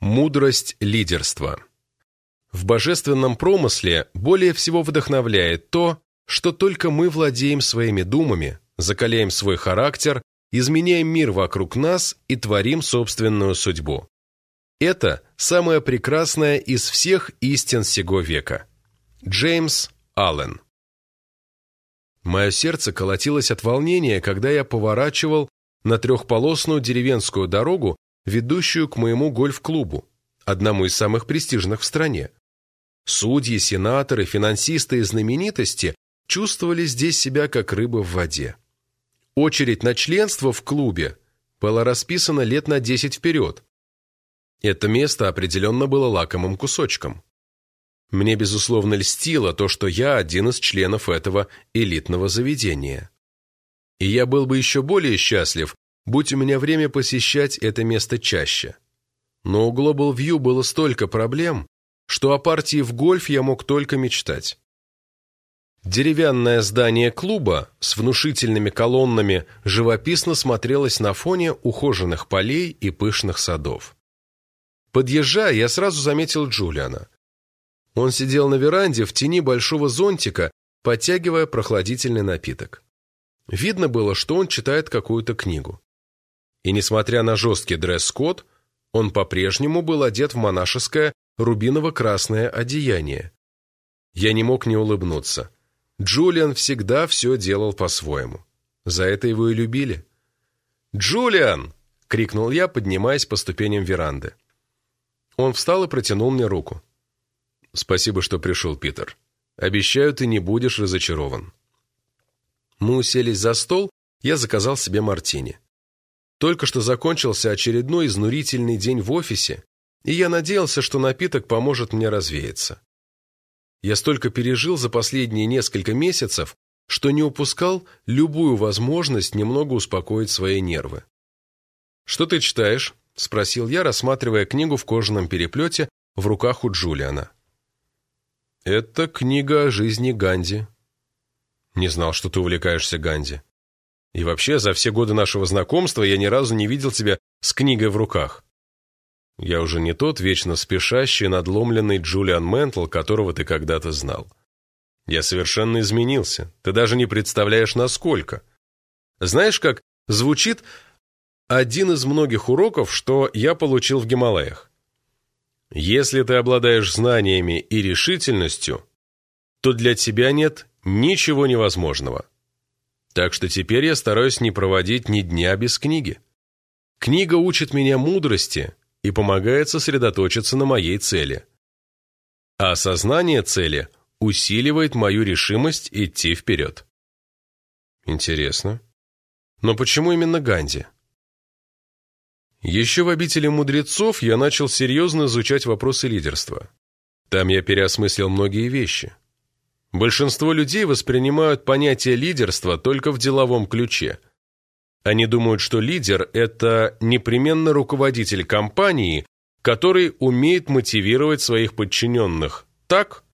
Мудрость лидерства. В божественном промысле более всего вдохновляет то, что только мы владеем своими думами, закаляем свой характер, изменяем мир вокруг нас и творим собственную судьбу. Это самое прекрасное из всех истин сего века. Джеймс Аллен Мое сердце колотилось от волнения, когда я поворачивал на трехполосную деревенскую дорогу ведущую к моему гольф-клубу, одному из самых престижных в стране. Судьи, сенаторы, финансисты и знаменитости чувствовали здесь себя как рыбы в воде. Очередь на членство в клубе была расписана лет на 10 вперед. Это место определенно было лакомым кусочком. Мне, безусловно, льстило то, что я один из членов этого элитного заведения. И я был бы еще более счастлив, будь у меня время посещать это место чаще. Но у Global View было столько проблем, что о партии в гольф я мог только мечтать. Деревянное здание клуба с внушительными колоннами живописно смотрелось на фоне ухоженных полей и пышных садов. Подъезжая, я сразу заметил Джулиана. Он сидел на веранде в тени большого зонтика, подтягивая прохладительный напиток. Видно было, что он читает какую-то книгу. И несмотря на жесткий дресс-код, он по-прежнему был одет в монашеское рубиново-красное одеяние. Я не мог не улыбнуться. Джулиан всегда все делал по-своему. За это его и любили. «Джулиан!» — крикнул я, поднимаясь по ступеням веранды. Он встал и протянул мне руку. «Спасибо, что пришел, Питер. Обещаю, ты не будешь разочарован». Мы уселись за стол, я заказал себе мартини. Только что закончился очередной изнурительный день в офисе, и я надеялся, что напиток поможет мне развеяться. Я столько пережил за последние несколько месяцев, что не упускал любую возможность немного успокоить свои нервы. «Что ты читаешь?» – спросил я, рассматривая книгу в кожаном переплете в руках у Джулиана. «Это книга о жизни Ганди». «Не знал, что ты увлекаешься Ганди. И вообще, за все годы нашего знакомства я ни разу не видел тебя с книгой в руках. Я уже не тот вечно спешащий, надломленный Джулиан Ментл, которого ты когда-то знал. Я совершенно изменился. Ты даже не представляешь, насколько. Знаешь, как звучит один из многих уроков, что я получил в Гималаях? Если ты обладаешь знаниями и решительностью, то для тебя нет ничего невозможного. Так что теперь я стараюсь не проводить ни дня без книги. Книга учит меня мудрости и помогает сосредоточиться на моей цели. А осознание цели усиливает мою решимость идти вперед. Интересно. Но почему именно Ганди? Еще в обители мудрецов я начал серьезно изучать вопросы лидерства. Там я переосмыслил многие вещи. Большинство людей воспринимают понятие лидерства только в деловом ключе. Они думают, что лидер – это непременно руководитель компании, который умеет мотивировать своих подчиненных так,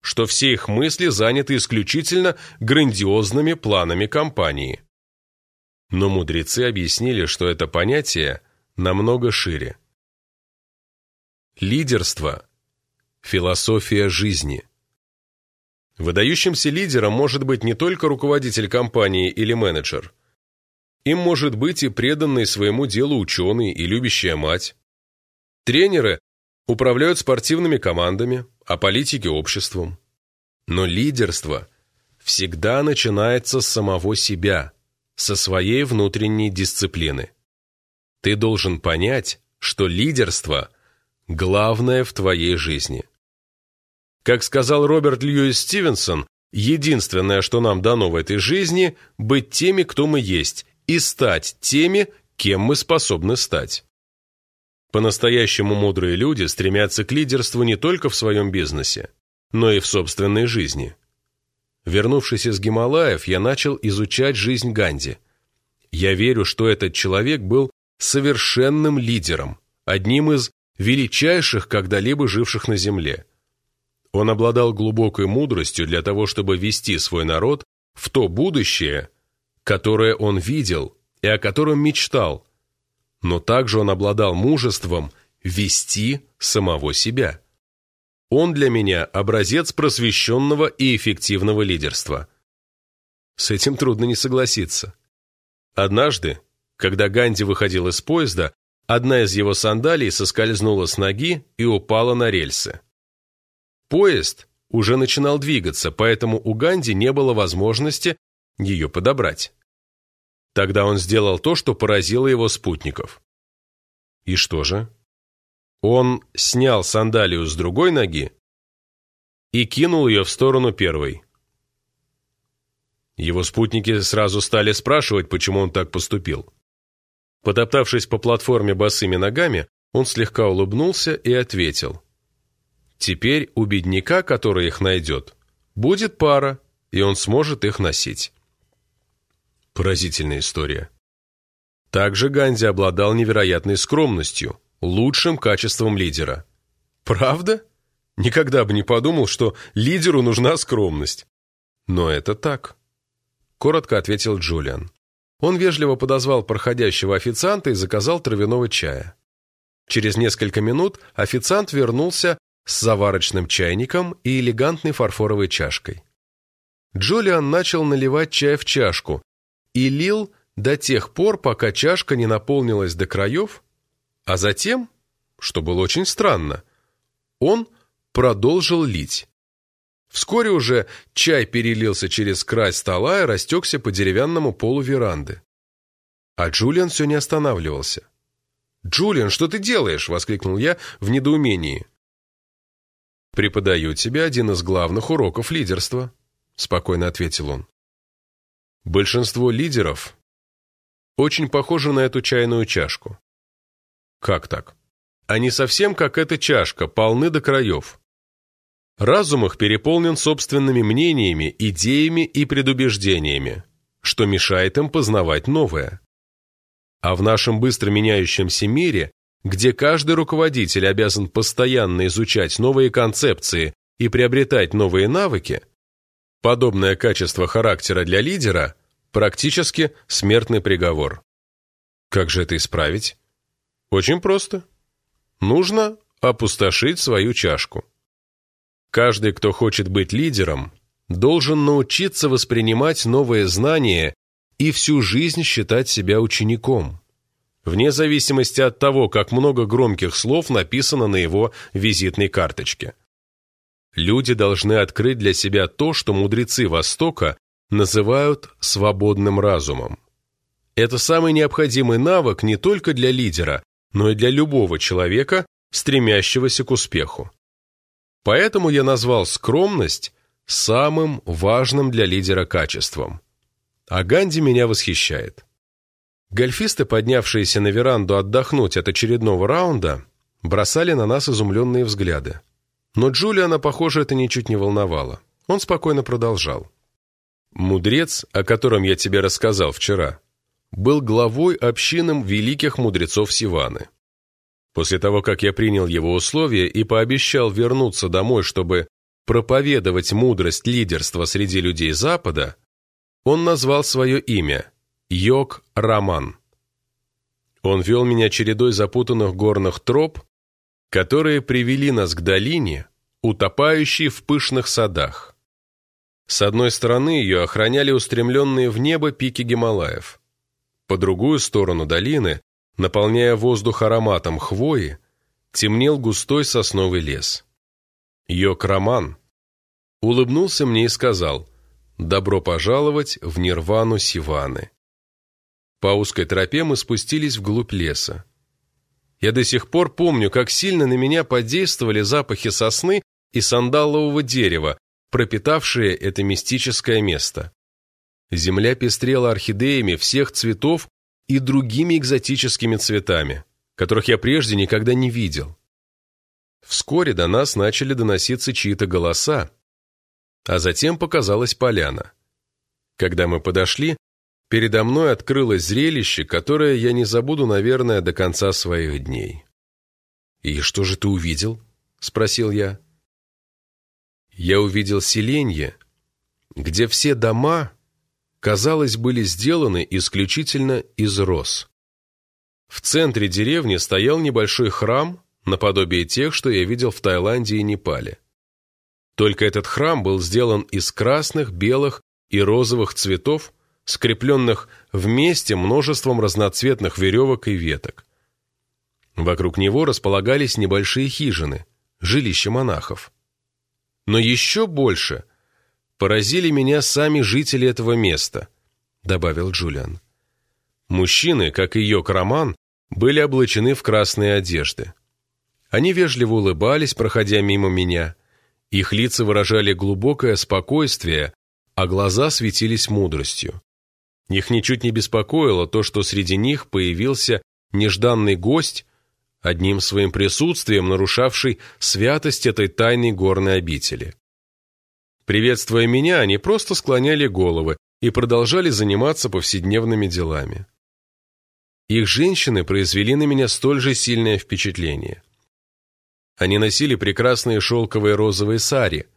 что все их мысли заняты исключительно грандиозными планами компании. Но мудрецы объяснили, что это понятие намного шире. Лидерство – философия жизни – Выдающимся лидером может быть не только руководитель компании или менеджер. Им может быть и преданный своему делу ученый и любящая мать. Тренеры управляют спортивными командами, а политики – обществом. Но лидерство всегда начинается с самого себя, со своей внутренней дисциплины. Ты должен понять, что лидерство – главное в твоей жизни – как сказал Роберт Льюис Стивенсон, единственное, что нам дано в этой жизни, быть теми, кто мы есть, и стать теми, кем мы способны стать. По-настоящему мудрые люди стремятся к лидерству не только в своем бизнесе, но и в собственной жизни. Вернувшись из Гималаев, я начал изучать жизнь Ганди. Я верю, что этот человек был совершенным лидером, одним из величайших когда-либо живших на Земле – он обладал глубокой мудростью для того, чтобы вести свой народ в то будущее, которое он видел и о котором мечтал, но также он обладал мужеством вести самого себя. Он для меня образец просвещенного и эффективного лидерства. С этим трудно не согласиться. Однажды, когда Ганди выходил из поезда, одна из его сандалий соскользнула с ноги и упала на рельсы. Поезд уже начинал двигаться, поэтому у Ганди не было возможности ее подобрать. Тогда он сделал то, что поразило его спутников. И что же? Он снял сандалию с другой ноги и кинул ее в сторону первой. Его спутники сразу стали спрашивать, почему он так поступил. Потоптавшись по платформе босыми ногами, он слегка улыбнулся и ответил. «Теперь у бедняка, который их найдет, будет пара, и он сможет их носить». Поразительная история. Также Ганди обладал невероятной скромностью – лучшим качеством лидера. Правда? Никогда бы не подумал, что лидеру нужна скромность. Но это так. Коротко ответил Джулиан. Он вежливо подозвал проходящего официанта и заказал травяного чая. Через несколько минут официант вернулся с заварочным чайником и элегантной фарфоровой чашкой. Джулиан начал наливать чай в чашку и лил до тех пор, пока чашка не наполнилась до краев, а затем, что было очень странно, он продолжил лить. Вскоре уже чай перелился через край стола и растекся по деревянному полу веранды. А Джулиан все не останавливался. «Джулиан, что ты делаешь?» — воскликнул я в недоумении. «Преподаю тебе один из главных уроков лидерства», — спокойно ответил он. «Большинство лидеров очень похожи на эту чайную чашку. Как так? Они совсем как эта чашка, полны до краев. Разум их переполнен собственными мнениями, идеями и предубеждениями, что мешает им познавать новое. А в нашем быстро меняющемся мире, где каждый руководитель обязан постоянно изучать новые концепции и приобретать новые навыки, подобное качество характера для лидера практически смертный приговор. Как же это исправить? Очень просто. Нужно опустошить свою чашку. Каждый, кто хочет быть лидером, должен научиться воспринимать новые знания и всю жизнь считать себя учеником, вне зависимости от того, как много громких слов написано на его визитной карточке. Люди должны открыть для себя то, что мудрецы Востока называют свободным разумом. Это самый необходимый навык не только для лидера, но и для любого человека, стремящегося к успеху. Поэтому я назвал скромность самым важным для лидера качеством. А Ганди меня восхищает. Гольфисты, поднявшиеся на веранду отдохнуть от очередного раунда, бросали на нас изумленные взгляды. Но Джулиана, похоже, это ничуть не волновало. Он спокойно продолжал. «Мудрец, о котором я тебе рассказал вчера, был главой общинам великих мудрецов Сиваны. После того, как я принял его условия и пообещал вернуться домой, чтобы проповедовать мудрость лидерства среди людей Запада, он назвал свое имя – Йог Раман. Он вел меня чередой запутанных горных троп, которые привели нас к долине, утопающей в пышных садах. С одной стороны ее охраняли устремленные в небо пики Гималаев – по другую сторону долины, наполняя воздух ароматом хвои, темнел густой сосновый лес. Йок-Роман улыбнулся мне и сказал «Добро пожаловать в Нирвану Сиваны». По узкой тропе мы спустились вглубь леса. Я до сих пор помню, как сильно на меня подействовали запахи сосны и сандалового дерева, пропитавшие это мистическое место. Земля пестрела орхидеями всех цветов и другими экзотическими цветами, которых я прежде никогда не видел. Вскоре до нас начали доноситься чьи-то голоса, а затем показалась поляна. Когда мы подошли, передо мной открылось зрелище, которое я не забуду, наверное, до конца своих дней. «И что же ты увидел?» — спросил я. Я увидел селенье, где все дома казалось, были сделаны исключительно из роз. В центре деревни стоял небольшой храм, наподобие тех, что я видел в Таиланде и Непале. Только этот храм был сделан из красных, белых и розовых цветов, скрепленных вместе множеством разноцветных веревок и веток. Вокруг него располагались небольшие хижины, жилища монахов. Но еще больше поразили меня сами жители этого места, добавил Джулиан. Мужчины, как и Йок Роман, были облачены в красные одежды. Они вежливо улыбались, проходя мимо меня. Их лица выражали глубокое спокойствие, а глаза светились мудростью. Их ничуть не беспокоило то, что среди них появился нежданный гость, одним своим присутствием нарушавший святость этой тайной горной обители. Приветствуя меня, они просто склоняли головы и продолжали заниматься повседневными делами. Их женщины произвели на меня столь же сильное впечатление. Они носили прекрасные шелковые розовые сари,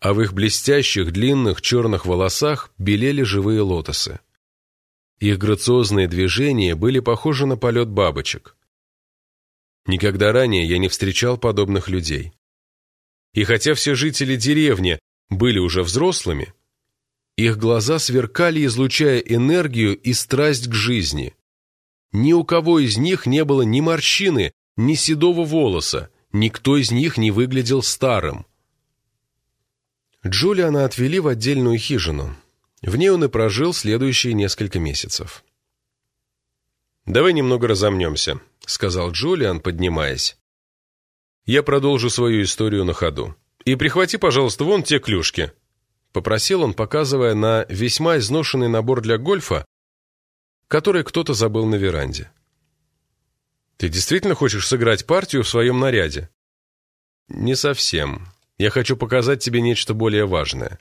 а в их блестящих длинных черных волосах белели живые лотосы. Их грациозные движения были похожи на полет бабочек. Никогда ранее я не встречал подобных людей. И хотя все жители деревни были уже взрослыми, их глаза сверкали, излучая энергию и страсть к жизни. Ни у кого из них не было ни морщины, ни седого волоса, никто из них не выглядел старым. Джулиана отвели в отдельную хижину. В ней он и прожил следующие несколько месяцев. «Давай немного разомнемся», — сказал Джулиан, поднимаясь. «Я продолжу свою историю на ходу. И прихвати, пожалуйста, вон те клюшки», — попросил он, показывая на весьма изношенный набор для гольфа, который кто-то забыл на веранде. «Ты действительно хочешь сыграть партию в своем наряде?» «Не совсем. Я хочу показать тебе нечто более важное».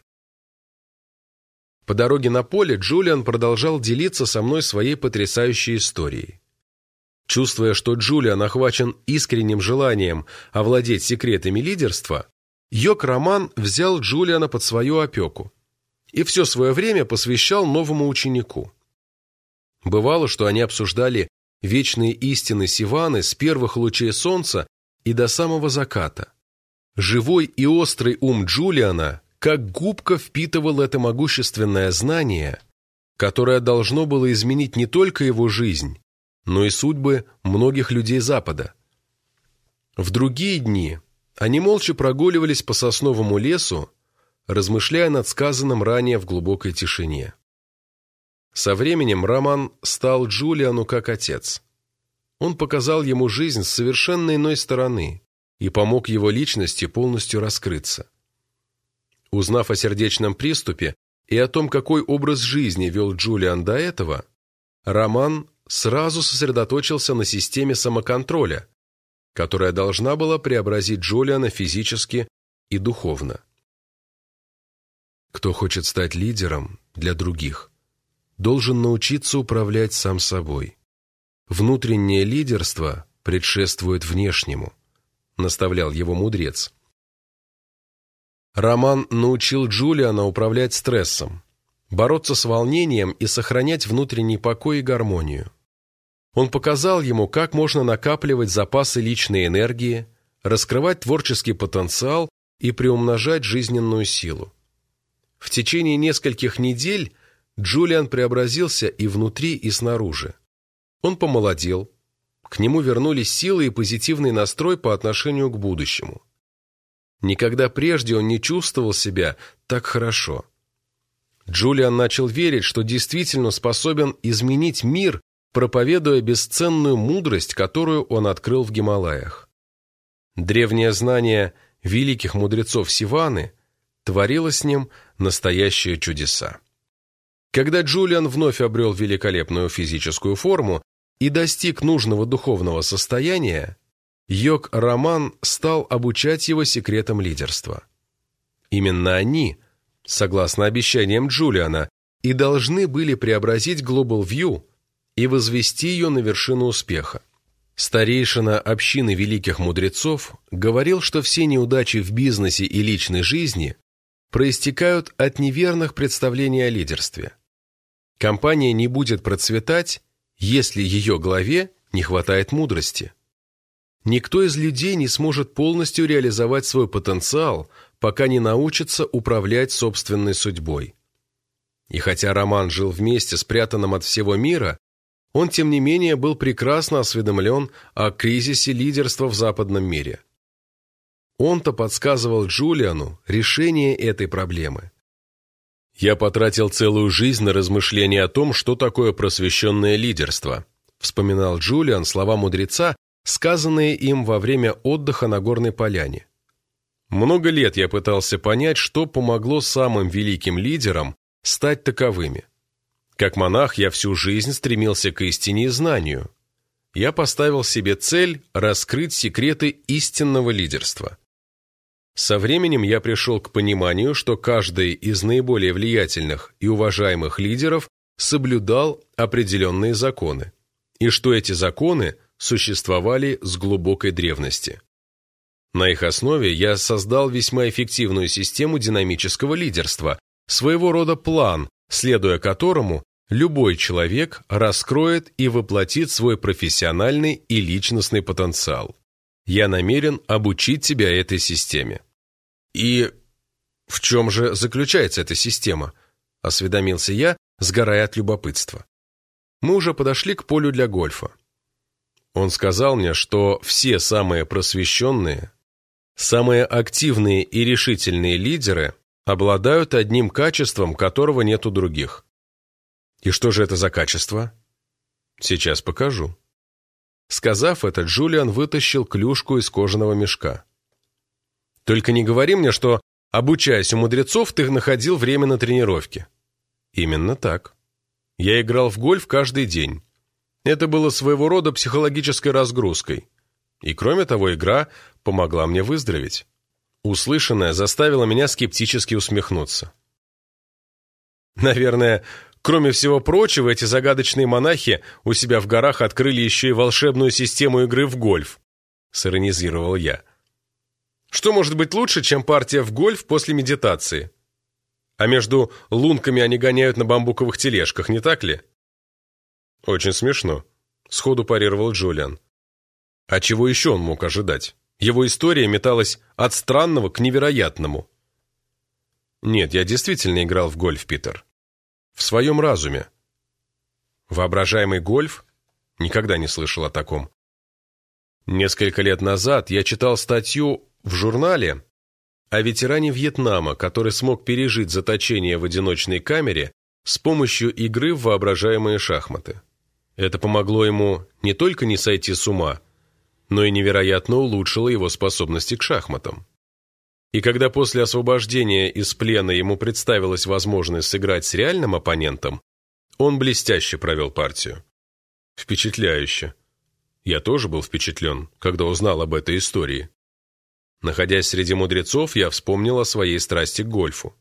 По дороге на поле Джулиан продолжал делиться со мной своей потрясающей историей. Чувствуя, что Джулиан охвачен искренним желанием овладеть секретами лидерства, Йок Роман взял Джулиана под свою опеку и все свое время посвящал новому ученику. Бывало, что они обсуждали вечные истины Сиваны с первых лучей солнца и до самого заката. Живой и острый ум Джулиана как губка впитывал это могущественное знание, которое должно было изменить не только его жизнь, но и судьбы многих людей Запада. В другие дни они молча прогуливались по сосновому лесу, размышляя над сказанным ранее в глубокой тишине. Со временем Роман стал Джулиану как отец. Он показал ему жизнь с совершенно иной стороны и помог его личности полностью раскрыться. Узнав о сердечном приступе и о том, какой образ жизни вел Джулиан до этого, Роман сразу сосредоточился на системе самоконтроля, которая должна была преобразить Джулиана физически и духовно. Кто хочет стать лидером для других, должен научиться управлять сам собой. Внутреннее лидерство предшествует внешнему, наставлял его мудрец. Роман научил Джулиана управлять стрессом, бороться с волнением и сохранять внутренний покой и гармонию. Он показал ему, как можно накапливать запасы личной энергии, раскрывать творческий потенциал и приумножать жизненную силу. В течение нескольких недель Джулиан преобразился и внутри, и снаружи. Он помолодел, к нему вернулись силы и позитивный настрой по отношению к будущему. Никогда прежде он не чувствовал себя так хорошо. Джулиан начал верить, что действительно способен изменить мир проповедуя бесценную мудрость, которую он открыл в Гималаях. Древнее знание великих мудрецов Сиваны творило с ним настоящие чудеса. Когда Джулиан вновь обрел великолепную физическую форму и достиг нужного духовного состояния, Йог Роман стал обучать его секретам лидерства. Именно они, согласно обещаниям Джулиана, и должны были преобразить Global View и возвести ее на вершину успеха. Старейшина общины великих мудрецов говорил, что все неудачи в бизнесе и личной жизни проистекают от неверных представлений о лидерстве. Компания не будет процветать, если ее главе не хватает мудрости. Никто из людей не сможет полностью реализовать свой потенциал, пока не научится управлять собственной судьбой. И хотя Роман жил вместе, спрятанным от всего мира, он, тем не менее, был прекрасно осведомлен о кризисе лидерства в западном мире. Он-то подсказывал Джулиану решение этой проблемы. «Я потратил целую жизнь на размышления о том, что такое просвещенное лидерство», вспоминал Джулиан слова мудреца, сказанные им во время отдыха на горной поляне. Много лет я пытался понять, что помогло самым великим лидерам стать таковыми. Как монах я всю жизнь стремился к истине и знанию. Я поставил себе цель раскрыть секреты истинного лидерства. Со временем я пришел к пониманию, что каждый из наиболее влиятельных и уважаемых лидеров соблюдал определенные законы, и что эти законы существовали с глубокой древности. На их основе я создал весьма эффективную систему динамического лидерства, своего рода план, следуя которому любой человек раскроет и воплотит свой профессиональный и личностный потенциал. Я намерен обучить тебя этой системе. И в чем же заключается эта система? Осведомился я, сгорая от любопытства. Мы уже подошли к полю для гольфа. Он сказал мне, что все самые просвещенные, самые активные и решительные лидеры обладают одним качеством, которого нет у других. И что же это за качество? Сейчас покажу. Сказав это, Джулиан вытащил клюшку из кожаного мешка. Только не говори мне, что, обучаясь у мудрецов, ты находил время на тренировке. Именно так. Я играл в гольф каждый день. Это было своего рода психологической разгрузкой. И кроме того, игра помогла мне выздороветь. Услышанное заставило меня скептически усмехнуться. Наверное, кроме всего прочего, эти загадочные монахи у себя в горах открыли еще и волшебную систему игры в гольф, сиронизировал я. Что может быть лучше, чем партия в гольф после медитации? А между лунками они гоняют на бамбуковых тележках, не так ли? Очень смешно, сходу парировал Джулиан. А чего еще он мог ожидать? Его история металась от странного к невероятному. Нет, я действительно играл в гольф, Питер. В своем разуме. Воображаемый гольф? Никогда не слышал о таком. Несколько лет назад я читал статью в журнале о ветеране Вьетнама, который смог пережить заточение в одиночной камере с помощью игры в воображаемые шахматы. Это помогло ему не только не сойти с ума, но и невероятно улучшило его способности к шахматам. И когда после освобождения из плена ему представилась возможность сыграть с реальным оппонентом, он блестяще провел партию. Впечатляюще. Я тоже был впечатлен, когда узнал об этой истории. Находясь среди мудрецов, я вспомнил о своей страсти к гольфу.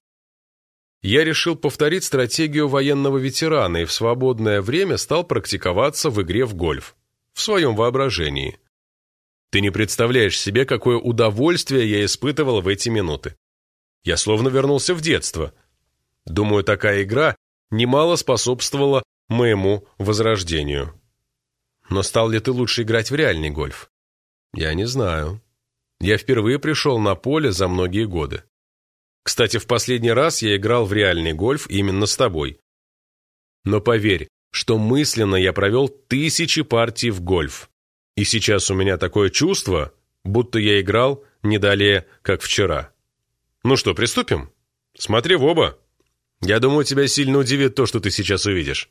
Я решил повторить стратегию военного ветерана и в свободное время стал практиковаться в игре в гольф. В своем воображении. Ты не представляешь себе, какое удовольствие я испытывал в эти минуты. Я словно вернулся в детство. Думаю, такая игра немало способствовала моему возрождению. Но стал ли ты лучше играть в реальный гольф? Я не знаю. Я впервые пришел на поле за многие годы. Кстати, в последний раз я играл в реальный гольф именно с тобой. Но поверь, что мысленно я провел тысячи партий в гольф. И сейчас у меня такое чувство, будто я играл не далее, как вчера. Ну что, приступим? Смотри в оба. Я думаю, тебя сильно удивит то, что ты сейчас увидишь.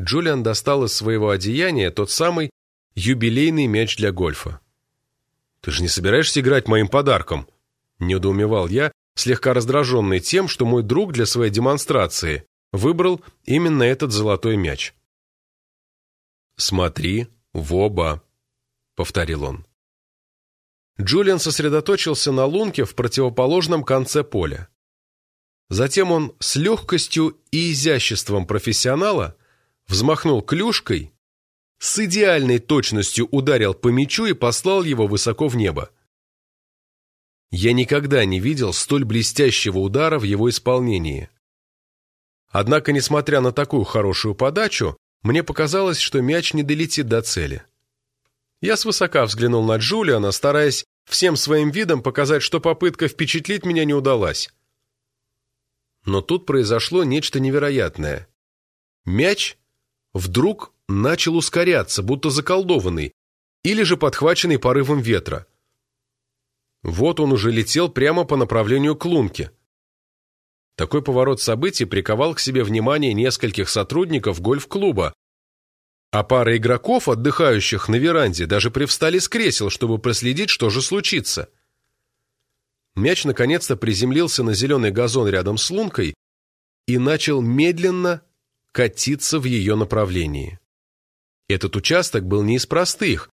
Джулиан достал из своего одеяния тот самый юбилейный мяч для гольфа. «Ты же не собираешься играть моим подарком?» – недоумевал я, слегка раздраженный тем, что мой друг для своей демонстрации выбрал именно этот золотой мяч. «Смотри в оба», — повторил он. Джулиан сосредоточился на лунке в противоположном конце поля. Затем он с легкостью и изяществом профессионала взмахнул клюшкой, с идеальной точностью ударил по мячу и послал его высоко в небо. Я никогда не видел столь блестящего удара в его исполнении. Однако, несмотря на такую хорошую подачу, мне показалось, что мяч не долетит до цели. Я свысока взглянул на Джулиана, стараясь всем своим видом показать, что попытка впечатлить меня не удалась. Но тут произошло нечто невероятное. Мяч вдруг начал ускоряться, будто заколдованный, или же подхваченный порывом ветра. Вот он уже летел прямо по направлению к лунке. Такой поворот событий приковал к себе внимание нескольких сотрудников гольф-клуба, а пара игроков, отдыхающих на веранде, даже привстали с кресел, чтобы проследить, что же случится. Мяч наконец-то приземлился на зеленый газон рядом с лункой и начал медленно катиться в ее направлении. Этот участок был не из простых,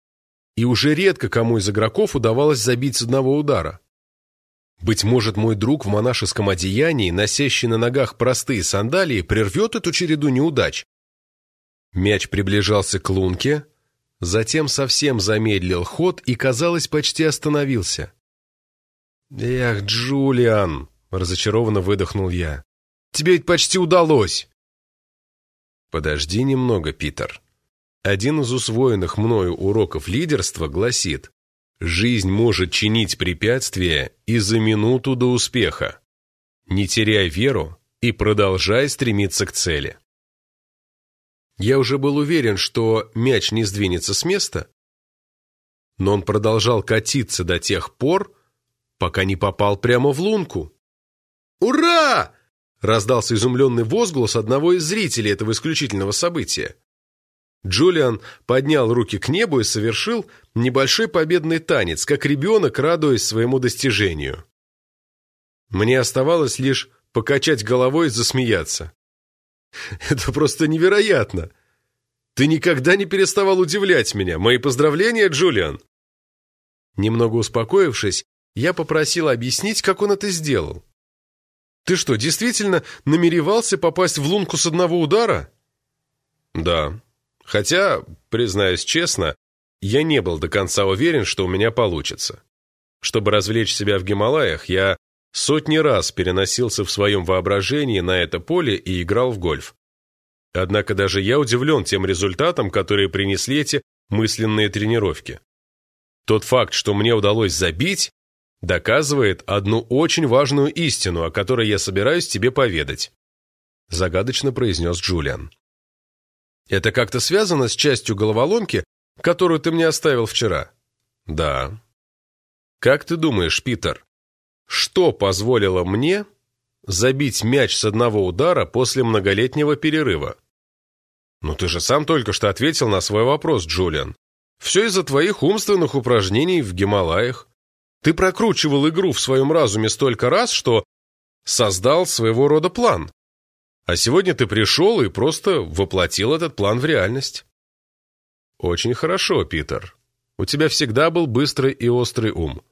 и уже редко кому из игроков удавалось забить с одного удара. Быть может, мой друг в монашеском одеянии, носящий на ногах простые сандалии, прервет эту череду неудач. Мяч приближался к лунке, затем совсем замедлил ход и, казалось, почти остановился. «Эх, Джулиан!» — разочарованно выдохнул я. «Тебе ведь почти удалось!» «Подожди немного, Питер», один из усвоенных мною уроков лидерства гласит «Жизнь может чинить препятствия и за минуту до успеха. Не теряй веру и продолжай стремиться к цели». Я уже был уверен, что мяч не сдвинется с места, но он продолжал катиться до тех пор, пока не попал прямо в лунку. «Ура!» – раздался изумленный возглас одного из зрителей этого исключительного события. Джулиан поднял руки к небу и совершил небольшой победный танец, как ребенок, радуясь своему достижению. Мне оставалось лишь покачать головой и засмеяться. «Это просто невероятно! Ты никогда не переставал удивлять меня. Мои поздравления, Джулиан!» Немного успокоившись, я попросил объяснить, как он это сделал. «Ты что, действительно намеревался попасть в лунку с одного удара?» «Да», Хотя, признаюсь честно, я не был до конца уверен, что у меня получится. Чтобы развлечь себя в Гималаях, я сотни раз переносился в своем воображении на это поле и играл в гольф. Однако даже я удивлен тем результатом, которые принесли эти мысленные тренировки. Тот факт, что мне удалось забить, доказывает одну очень важную истину, о которой я собираюсь тебе поведать», загадочно произнес Джулиан. Это как-то связано с частью головоломки, которую ты мне оставил вчера? Да. Как ты думаешь, Питер, что позволило мне забить мяч с одного удара после многолетнего перерыва? Ну ты же сам только что ответил на свой вопрос, Джулиан. Все из-за твоих умственных упражнений в Гималаях. Ты прокручивал игру в своем разуме столько раз, что создал своего рода план. А сегодня ты пришел и просто воплотил этот план в реальность. Очень хорошо, Питер. У тебя всегда был быстрый и острый ум.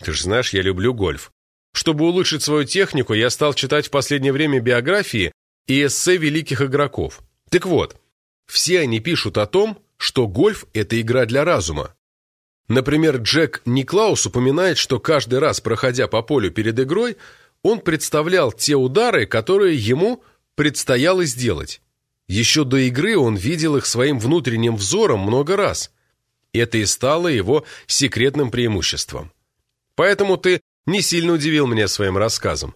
Ты же знаешь, я люблю гольф. Чтобы улучшить свою технику, я стал читать в последнее время биографии и эссе великих игроков. Так вот, все они пишут о том, что гольф – это игра для разума. Например, Джек Никлаус упоминает, что каждый раз, проходя по полю перед игрой, он представлял те удары, которые ему предстояло сделать. Еще до игры он видел их своим внутренним взором много раз. Это и стало его секретным преимуществом. Поэтому ты не сильно удивил меня своим рассказом.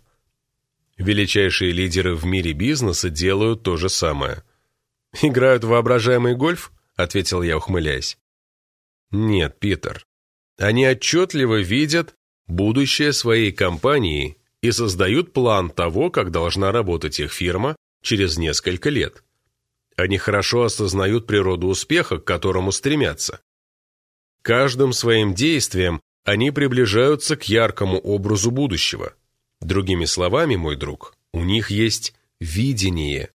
Величайшие лидеры в мире бизнеса делают то же самое. «Играют в воображаемый гольф?» — ответил я, ухмыляясь. «Нет, Питер. Они отчетливо видят будущее своей компании и создают план того, как должна работать их фирма через несколько лет. Они хорошо осознают природу успеха, к которому стремятся. Каждым своим действием они приближаются к яркому образу будущего. Другими словами, мой друг, у них есть видение.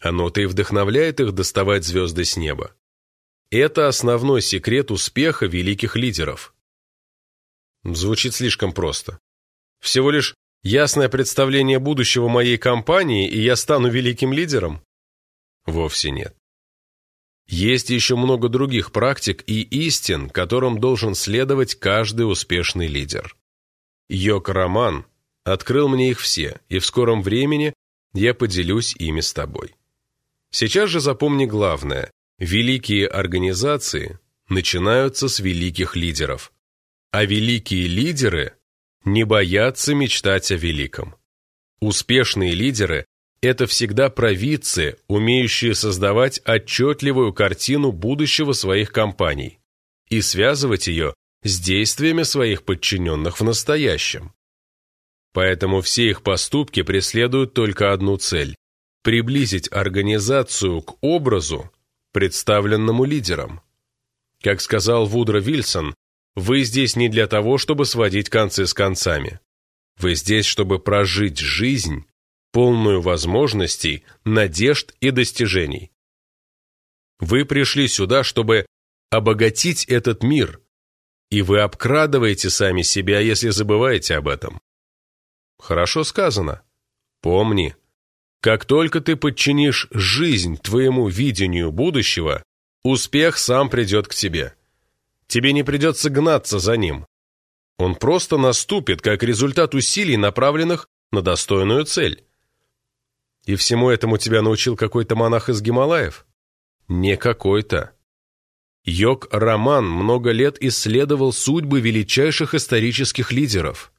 Оно-то и вдохновляет их доставать звезды с неба. Это основной секрет успеха великих лидеров. Звучит слишком просто. Всего лишь ясное представление будущего моей компании, и я стану великим лидером? Вовсе нет. Есть еще много других практик и истин, которым должен следовать каждый успешный лидер. Йок Роман открыл мне их все, и в скором времени я поделюсь ими с тобой. Сейчас же запомни главное. Великие организации начинаются с великих лидеров. А великие лидеры не боятся мечтать о великом. Успешные лидеры – это всегда провидцы, умеющие создавать отчетливую картину будущего своих компаний и связывать ее с действиями своих подчиненных в настоящем. Поэтому все их поступки преследуют только одну цель – приблизить организацию к образу, представленному лидером. Как сказал Вудро Вильсон, вы здесь не для того, чтобы сводить концы с концами. Вы здесь, чтобы прожить жизнь, полную возможностей, надежд и достижений. Вы пришли сюда, чтобы обогатить этот мир, и вы обкрадываете сами себя, если забываете об этом. Хорошо сказано. Помни, как только ты подчинишь жизнь твоему видению будущего, успех сам придет к тебе. Тебе не придется гнаться за ним. Он просто наступит, как результат усилий, направленных на достойную цель. И всему этому тебя научил какой-то монах из Гималаев? Не какой-то. Йог Роман много лет исследовал судьбы величайших исторических лидеров.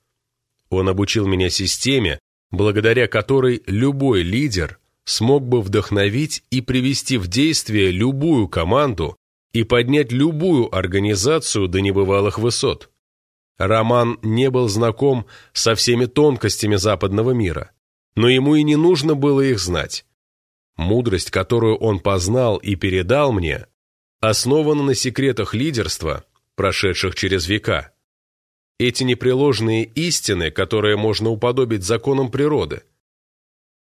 Он обучил меня системе, благодаря которой любой лидер смог бы вдохновить и привести в действие любую команду и поднять любую организацию до небывалых высот. Роман не был знаком со всеми тонкостями западного мира, но ему и не нужно было их знать. Мудрость, которую он познал и передал мне, основана на секретах лидерства, прошедших через века. Эти непреложные истины, которые можно уподобить законам природы.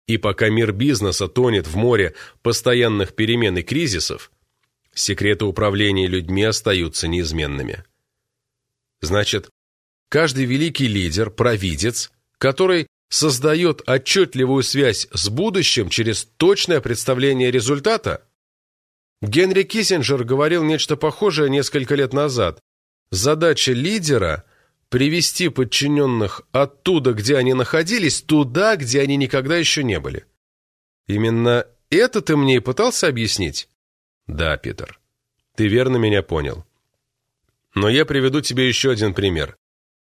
И пока мир бизнеса тонет в море постоянных перемен и кризисов, секреты управления людьми остаются неизменными. Значит, Каждый великий лидер, провидец, который создает отчетливую связь с будущим через точное представление результата? Генри Киссинджер говорил нечто похожее несколько лет назад. Задача лидера – привести подчиненных оттуда, где они находились, туда, где они никогда еще не были. Именно это ты мне и пытался объяснить? Да, Питер. Ты верно меня понял. Но я приведу тебе еще один пример.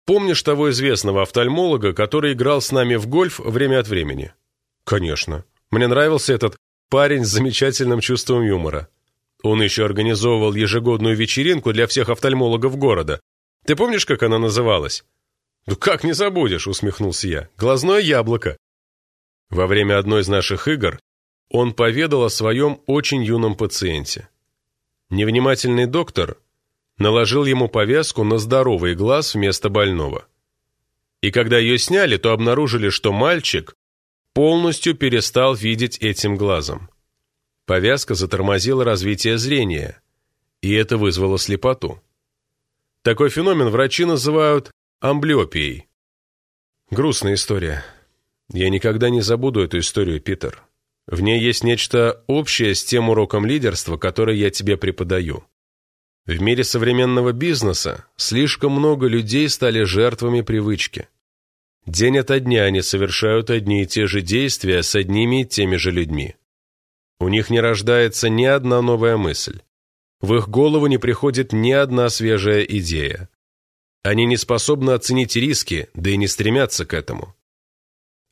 Помнишь того известного офтальмолога, который играл с нами в гольф время от времени? Конечно. Мне нравился этот парень с замечательным чувством юмора. Он еще организовывал ежегодную вечеринку для всех офтальмологов города. Ты помнишь, как она называлась? «Ну как не забудешь», — усмехнулся я. «Глазное яблоко». Во время одной из наших игр он поведал о своем очень юном пациенте. Невнимательный доктор наложил ему повязку на здоровый глаз вместо больного. И когда ее сняли, то обнаружили, что мальчик полностью перестал видеть этим глазом. Повязка затормозила развитие зрения, и это вызвало слепоту. Такой феномен врачи называют амблиопией. Грустная история. Я никогда не забуду эту историю, Питер. В ней есть нечто общее с тем уроком лидерства, который я тебе преподаю. В мире современного бизнеса слишком много людей стали жертвами привычки. День ото дня они совершают одни и те же действия с одними и теми же людьми. У них не рождается ни одна новая мысль. В их голову не приходит ни одна свежая идея. Они не способны оценить риски, да и не стремятся к этому.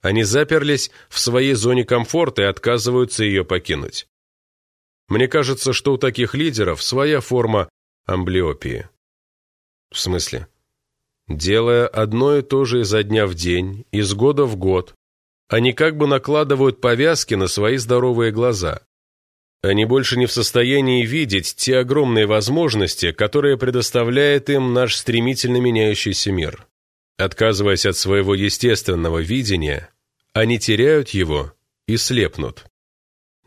Они заперлись в своей зоне комфорта и отказываются ее покинуть. Мне кажется, что у таких лидеров своя форма амблиопии. В смысле? Делая одно и то же изо дня в день, из года в год, они как бы накладывают повязки на свои здоровые глаза. Они больше не в состоянии видеть те огромные возможности, которые предоставляет им наш стремительно меняющийся мир. Отказываясь от своего естественного видения, они теряют его и слепнут.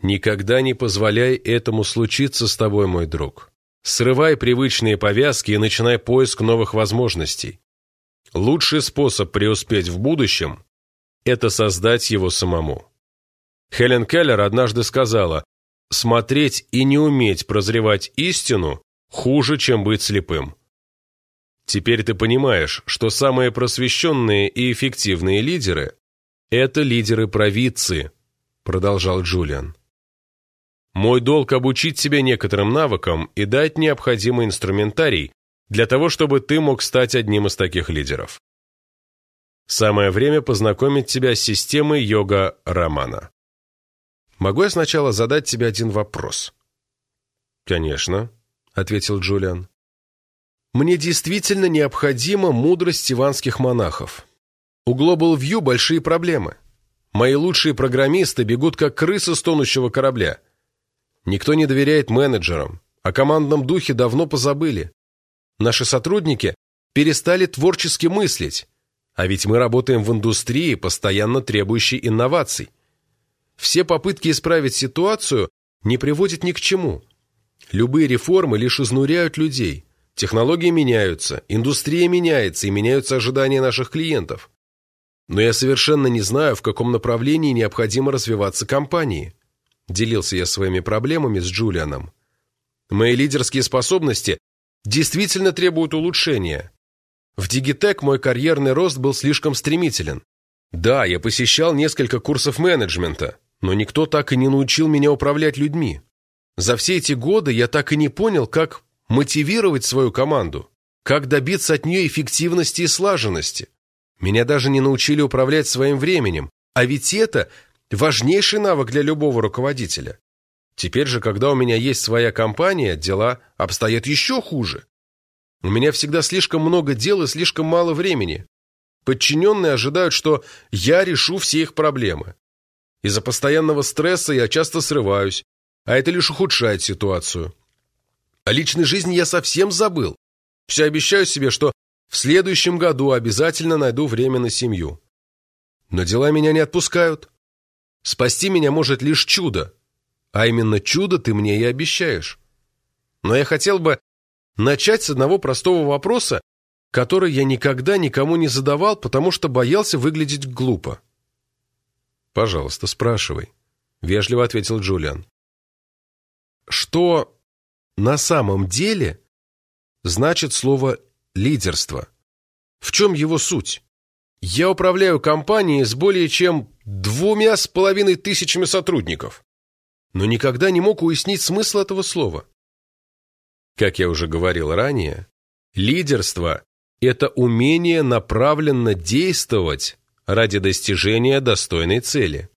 Никогда не позволяй этому случиться с тобой, мой друг. Срывай привычные повязки и начинай поиск новых возможностей. Лучший способ преуспеть в будущем – это создать его самому. Хелен Келлер однажды сказала, «Смотреть и не уметь прозревать истину хуже, чем быть слепым». Теперь ты понимаешь, что самые просвещенные и эффективные лидеры – это лидеры провидцы, продолжал Джулиан. Мой долг обучить тебя некоторым навыкам и дать необходимый инструментарий для того, чтобы ты мог стать одним из таких лидеров. Самое время познакомить тебя с системой йога Романа. Могу я сначала задать тебе один вопрос? Конечно, ответил Джулиан. Мне действительно необходима мудрость иванских монахов. У Global View большие проблемы. Мои лучшие программисты бегут как крысы с тонущего корабля. Никто не доверяет менеджерам, о командном духе давно позабыли. Наши сотрудники перестали творчески мыслить, а ведь мы работаем в индустрии, постоянно требующей инноваций. Все попытки исправить ситуацию не приводят ни к чему. Любые реформы лишь изнуряют людей. Технологии меняются, индустрия меняется и меняются ожидания наших клиентов. Но я совершенно не знаю, в каком направлении необходимо развиваться компании. Делился я своими проблемами с Джулианом. Мои лидерские способности действительно требуют улучшения. В Digitech мой карьерный рост был слишком стремителен. Да, я посещал несколько курсов менеджмента, но никто так и не научил меня управлять людьми. За все эти годы я так и не понял, как мотивировать свою команду, как добиться от нее эффективности и слаженности. Меня даже не научили управлять своим временем, а ведь это важнейший навык для любого руководителя. Теперь же, когда у меня есть своя компания, дела обстоят еще хуже. У меня всегда слишком много дел и слишком мало времени. Подчиненные ожидают, что я решу все их проблемы. Из-за постоянного стресса я часто срываюсь, а это лишь ухудшает ситуацию. О личной жизни я совсем забыл. Все обещаю себе, что в следующем году обязательно найду время на семью. Но дела меня не отпускают. Спасти меня может лишь чудо. А именно чудо ты мне и обещаешь. Но я хотел бы начать с одного простого вопроса, который я никогда никому не задавал, потому что боялся выглядеть глупо. «Пожалуйста, спрашивай», — вежливо ответил Джулиан. «Что на самом деле значит слово «лидерство»? В чем его суть? Я управляю компанией с более чем двумя с половиной тысячами сотрудников но никогда не мог уяснить смысл этого слова. Как я уже говорил ранее, лидерство – это умение направленно действовать ради достижения достойной цели.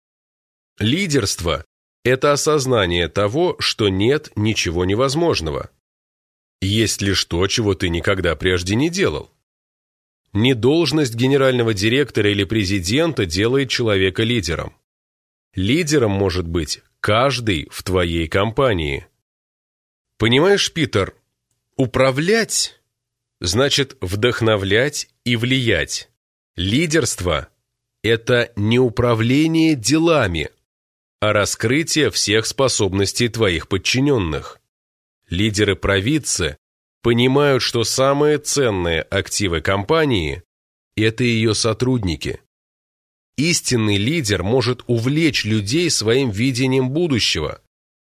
Лидерство – это осознание того, что нет ничего невозможного. Есть лишь то, чего ты никогда прежде не делал. Не должность генерального директора или президента делает человека лидером. Лидером может быть каждый в твоей компании. Понимаешь, Питер, управлять значит вдохновлять и влиять. Лидерство – это не управление делами, а раскрытие всех способностей твоих подчиненных. Лидеры-провидцы понимают, что самые ценные активы компании – это ее сотрудники. Истинный лидер может увлечь людей своим видением будущего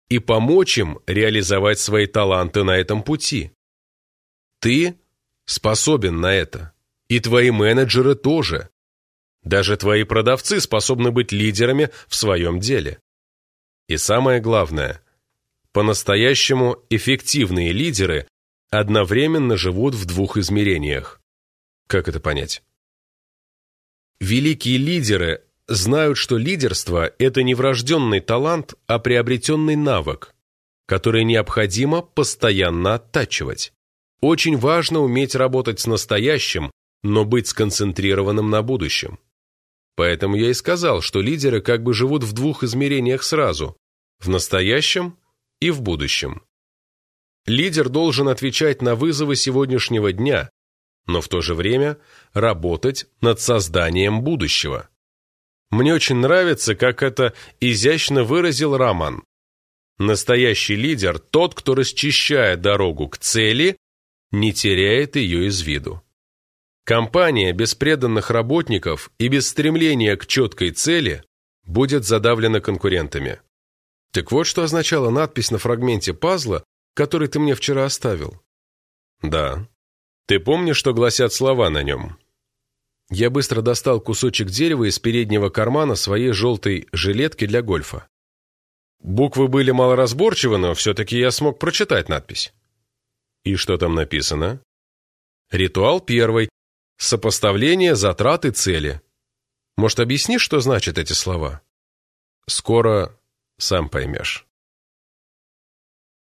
и помочь им реализовать свои таланты на этом пути. Ты способен на это, и твои менеджеры тоже. Даже твои продавцы способны быть лидерами в своем деле. И самое главное, по-настоящему эффективные лидеры одновременно живут в двух измерениях. Как это понять? Великие лидеры знают, что лидерство – это не врожденный талант, а приобретенный навык, который необходимо постоянно оттачивать. Очень важно уметь работать с настоящим, но быть сконцентрированным на будущем. Поэтому я и сказал, что лидеры как бы живут в двух измерениях сразу – в настоящем и в будущем. Лидер должен отвечать на вызовы сегодняшнего дня, но в то же время работать над созданием будущего. Мне очень нравится, как это изящно выразил Роман. Настоящий лидер – тот, кто, расчищая дорогу к цели, не теряет ее из виду. Компания без преданных работников и без стремления к четкой цели будет задавлена конкурентами. Так вот, что означала надпись на фрагменте пазла, который ты мне вчера оставил. Да, ты помнишь, что гласят слова на нем? Я быстро достал кусочек дерева из переднего кармана своей желтой жилетки для гольфа. Буквы были малоразборчивы, но все-таки я смог прочитать надпись. И что там написано? Ритуал первый. Сопоставление затрат и цели. Может, объяснишь, что значат эти слова? Скоро сам поймешь.